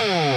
Bye.